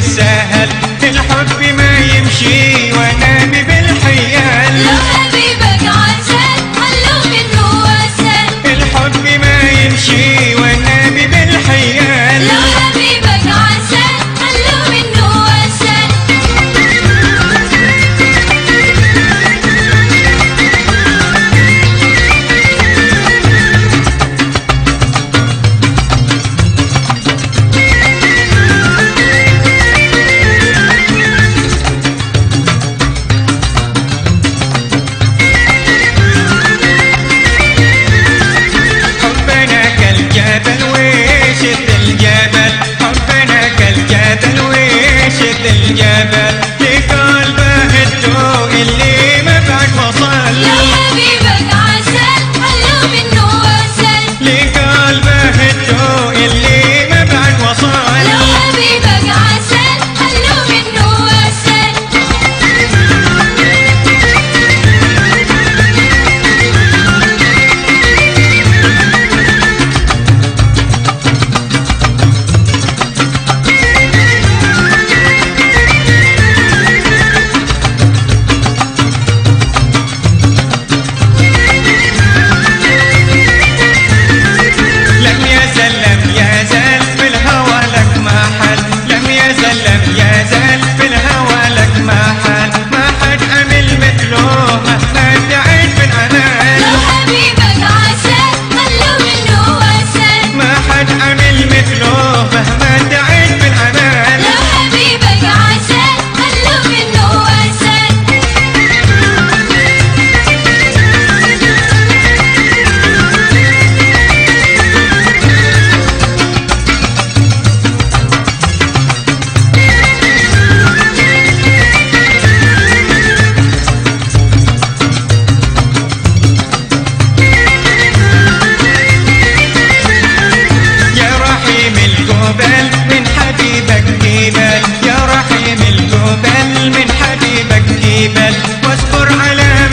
سهل الحب ما يمشي.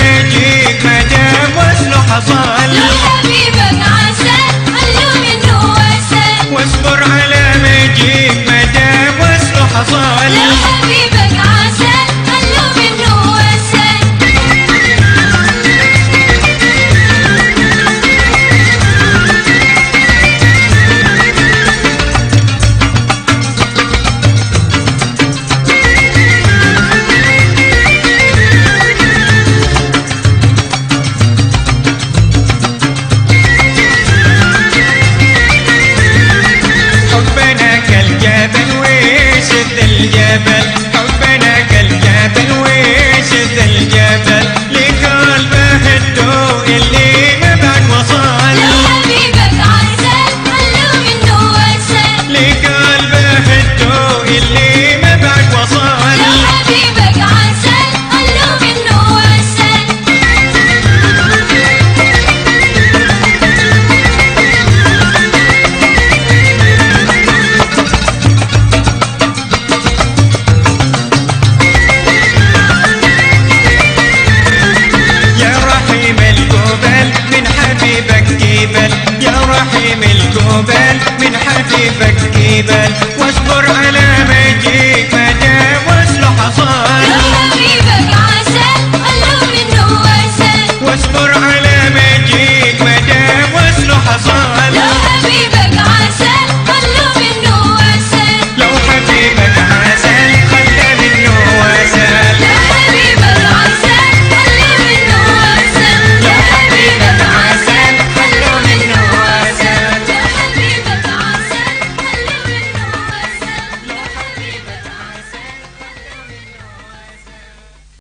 يجيك مجاب واصبر على ما يجيك مجاب واسلو حصل.